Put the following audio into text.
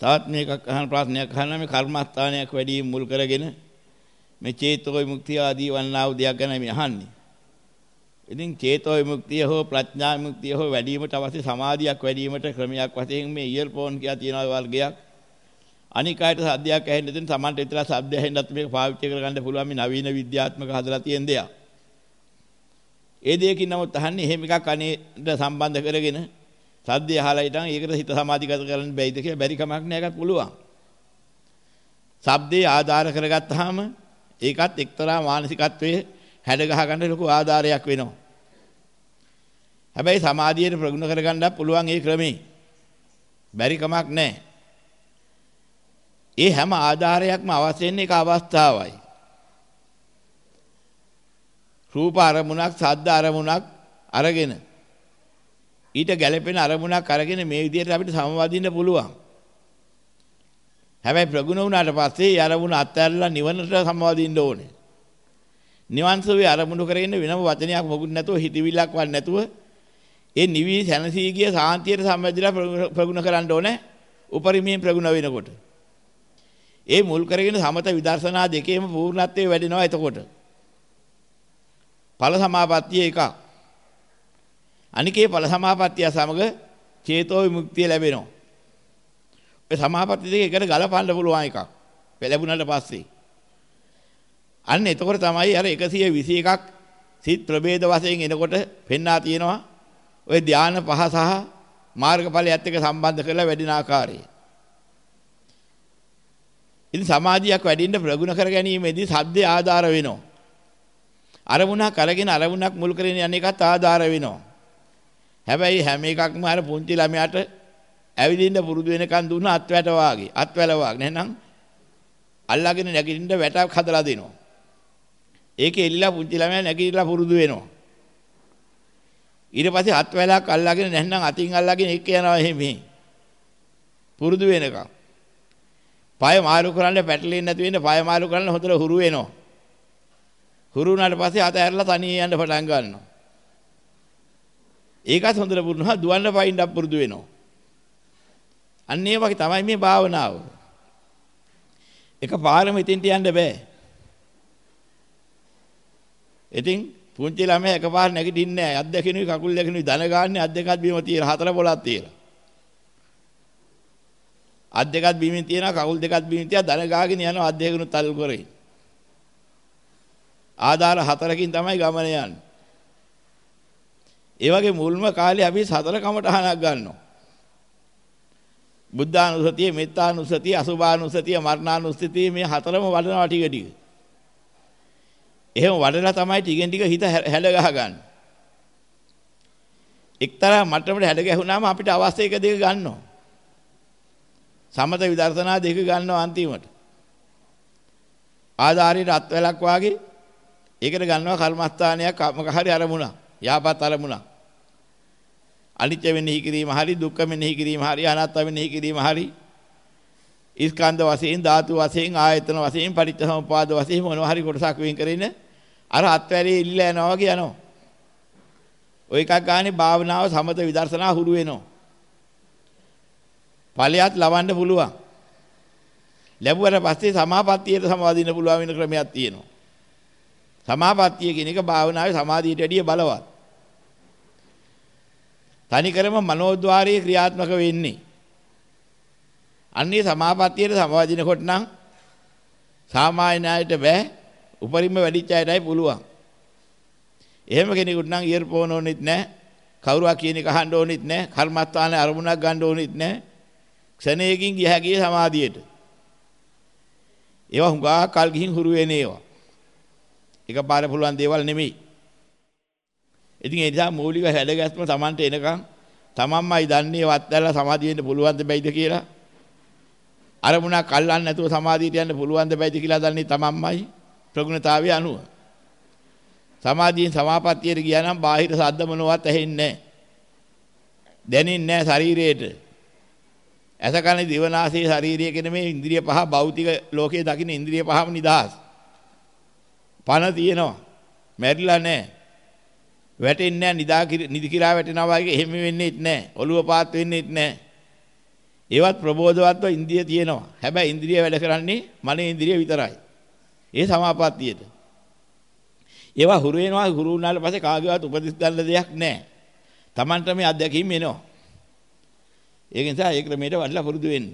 තවත් මේකක් අහන ප්‍රශ්නයක් අහන්න මේ කර්මස්ථානයක් වැඩි මුල් කරගෙන මේ චේතෝ විමුක්තිය ආදී වන්නා වූ දෙයක් ගැන මේ අහන්නේ. ඉතින් චේතෝ විමුක්තිය හෝ ප්‍රඥා විමුක්තිය හෝ වැඩිවීමට අවශ්‍ය සමාධියක් වැඩිවීමට ක්‍රමයක් වශයෙන් මේ ඉයර්ෆෝන් කියලා තියෙන වර්ගයක්. අනික් අයට සද්දයක් ඇහෙන්න දෙන Tamanට විතර සද්ද ඇහෙන්නත් මේක පාවිච්චි කරගන්න පුළුවන් මේ නවීන විද්‍යාත්මක හදලා තියෙන දෙයක්. ඒ දෙයකින් නමුත් අහන්නේ එහෙම එකක් අනේට සම්බන්ධ කරගෙන සද්දය අහලා හිටන් ඒකට හිත සමාධිගත කරන්න බැයිද කියලා බැරි කමක් නෑ ඒකත් පුළුවන්. ශබ්දේ ආධාර කරගත්තාම ඒකත් එක්තරා මානසිකත්වයේ හැඩ ගහ ගන්න ලොකු ආධාරයක් වෙනවා. හැබැයි සමාධියට ප්‍රගුණ කරගන්නත් පුළුවන් ඒ ක්‍රමේ. බැරි කමක් නැහැ. ඒ හැම ආධාරයක්ම අවශ්‍ය වෙන එක අවස්ථාවයි. රූප අරමුණක්, ශබ්ද අරමුණක් අරගෙන ඊට ගැළපෙන අරමුණක් අරගෙන මේ විදිහට අපිට සමවදින්න පුළුවන්. හැබැයි ප්‍රගුණ වුණාට පස්සේ ඒ අරමුණ අත්හැරලා නිවනට සමවදින්න ඕනේ. නිවන් සුවේ අරමුණු කරගෙන වෙනම වචනයක් මොකුත් නැතුව හිතවිල්ලක් වත් නැතුව ඒ නිවි සැනසී ගිය සාන්තියට සම්බන්ධලා ප්‍රගුණ කරන්න ඕනේ. උපරිමයෙන් ප්‍රගුණ වෙනකොට. ඒ මුල් කරගෙන සමත විදර්ශනා දෙකේම පූර්ණත්වයේ වැඩෙනවා එතකොට. ඵල සමාපත්තිය එකක්. අනිකේ ඵල සමාපත්තිය සමග චේතෝ විමුක්තිය ලැබෙනවා. ඔය සමාපatti දෙක එකට ගලපන්න පුළුවන් එකක්. ලැබුණාට පස්සේ. අන්න එතකොට තමයි අර 121ක් සිත් ප්‍රභේද වශයෙන් එනකොට පෙන්වා තියෙනවා. ඔය ධාන පහ සහ මාර්ගඵලයත් එක්ක සම්බන්ධ කරලා වැඩින ආකාරය. ඉතින් සමාධියක් වැඩින්න ප්‍රගුණ කර ගැනීමේදී සද්දේ ආධාර වෙනවා. අරමුණක් අරගෙන අරමුණක් මුල් කරගෙන යන එකත් ආධාර වෙනවා. හැබැයි හැම එකක්ම අර පුංචි ළමයාට ඇවිදින්න පුරුදු වෙනකන් දුන්න අත්වැට වාගේ අත්වැල වාගේ නැත්නම් අල්ලාගෙන නැගිටින්න වැටක් හදලා දෙනවා. ඒකේ එල්ලලා පුංචි ළමයා නැගිටලා පුරුදු වෙනවා. ඊට පස්සේ අත්වැලක් අල්ලාගෙන නැත්නම් අතින් අල්ලාගෙන එක්ක යනවා එහෙම මෙහෙ. පුරුදු වෙනකන්. පාය මාරු කරන්න පැටලෙන්නේ නැති වෙන්න පාය මාරු කරන්න හොඳට හුරු වෙනවා. හුරු වුණාට පස්සේ අත ඇරලා තනියෙන් යන්න පටන් ගන්නවා. ඒකත් හොඳට පුරුදුනා දුවන්න පයින්නත් පුරුදු වෙනවා. අන්න ඒ වගේ තමයි මේ භාවනාව. එක පාරම ඉතින්ට යන්න බෑ. ඉතින් පුංචි ළමයා එකපාර නැගිටින්නේ නැහැ. අත් දෙකිනුයි කකුල් දෙකිනුයි දන ගන්න අත් දෙකත් බීම තියලා හතර පොලක් තියලා. අත් දෙකත් බීමෙන් තියනවා කකුල් දෙකත් බීමෙන් තියලා දන ගාගෙන යනවා අත් දෙකිනුත් තල්ලු කරේ. ආධාර හතරකින් තමයි ගමන යන්නේ. ඒ වගේ මුල්ම කාලේ අපි සතර කමටහනක් ගන්නවා. බුද්ධානුස්සතිය, මෙත්තානුස්සතිය, අසුභානුස්සතිය, මරණානුස්සතිය මේ හතරම වඩනවා ටික ටික. එහෙම වඩලා තමයි ටිකෙන් ටික හිත හැඩ ගහ ගන්න. එක්තරා මට්ටමකට හැඩ ගැහුණාම අපිට අවශ්‍ය එක දෙක ගන්නවා. සමත විදර්ශනා දෙක ගන්නවා අන්තිමට. ආධාරයට අත්වැලක් වාගේ ඒකට ගන්නවා කර්මස්ථානයක් මොක හරි අරමුණක්. යහපත් අරමුණක්. අනිත්‍ය වෙන්නේ කිරීම හරි දුක්ඛ මෙනෙහි කිරීම හරි අනාත්ම මෙනෙහි කිරීම හරි ස්කන්ධ වශයෙන් ධාතු වශයෙන් ආයතන වශයෙන් පටිච්චසමුපාද වශයෙන් මොනවා හරි කොටසක් වෙන් කරගෙන අර අත්වැරේ ඉල්ලලා යනවා වගේ යනවා. ඔය එකක් ගානේ භාවනාව සමත විදර්ශනා හුරු වෙනවා. ඵලයක් ලවන්න පුළුවන්. ලැබුවට පස්සේ සමාපත්තියට සමාදින්න පුළුවන් වෙන ක්‍රමයක් තියෙනවා. සමාපත්තිය කියන එක භාවනාවේ සමාධියට වැඩිය බලවත්. තනිකරම මනෝද්වාරයේ ක්‍රියාත්මක වෙන්නේ. අන්නේ සමාපත්තියට සමවදිනකොට නම් සාමාන්‍යයට බෑ උපරිම වැඩිච්ච අයටයි පුළුවන්. එහෙම කෙනෙකුට නම් ඉයර්ෆෝන් ඕනෙත් නැහැ. කවුරුවා කියන එක අහන්න ඕනෙත් නැහැ. කර්මස්ථානයේ අරමුණක් ගන්න ඕනෙත් නැහැ. ක්ෂණයකින් ගිය හැකියි සමාධියට. ඒවා හුඟා කල් ගිහින් හුරු වෙන ඒවා. එකපාර පුළුවන් දේවල් නෙමෙයි. ඉතින් ඒ නිසා මූලික හැඩගැස්ම Tamanට එනකන් තමන්මයි දන්නේ වත්දැල්ලා සමාධිය වෙන්න පුළුවන්ද බැයිද කියලා. අරමුණක් අල්ලන්නේ නැතුව සමාධියට යන්න පුළුවන්ද බැයිද කියලා දන්නේ තමන්මයි ප්‍රගුණතාවයේ අනුව. සමාධියෙන් සමාපත්තියට ගියා නම් බාහිර සද්ද මොනවත් ඇහෙන්නේ නැහැ. දැනෙන්නේ නැහැ ශරීරයට. ඇස කන දිව නාසය ශරීරය කියන මේ ඉන්ද්‍රිය පහ භෞතික ලෝකයේ දකින්න ඉන්ද්‍රිය පහම නිදහස්. පණ තියෙනවා. මැරිලා නැහැ. වැටෙන්නේ නැහැ නිදා නිදි කිරා වැටෙනවා වගේ එහෙම වෙන්නේත් නැහැ. ඔළුව පාත් වෙන්නේත් නැහැ. ඒවත් ප්‍රබෝධවත්ව ඉන්ද්‍රිය තියෙනවා. හැබැයි ඉන්ද්‍රිය වැඩ කරන්නේ මනේ ඉන්ද්‍රිය විතරයි. ඒ සමාපත්තියට. ඒවා හුරු වෙනවා හුරු වුණාට පස්සේ කාගේවත් උපදෙස් ගන්න දෙයක් නැහැ. Tamanට මේ අත්දැකීම් එනවා. ඒක නිසා ඒ ක්‍රමයට වඩලා පුරුදු වෙන්න.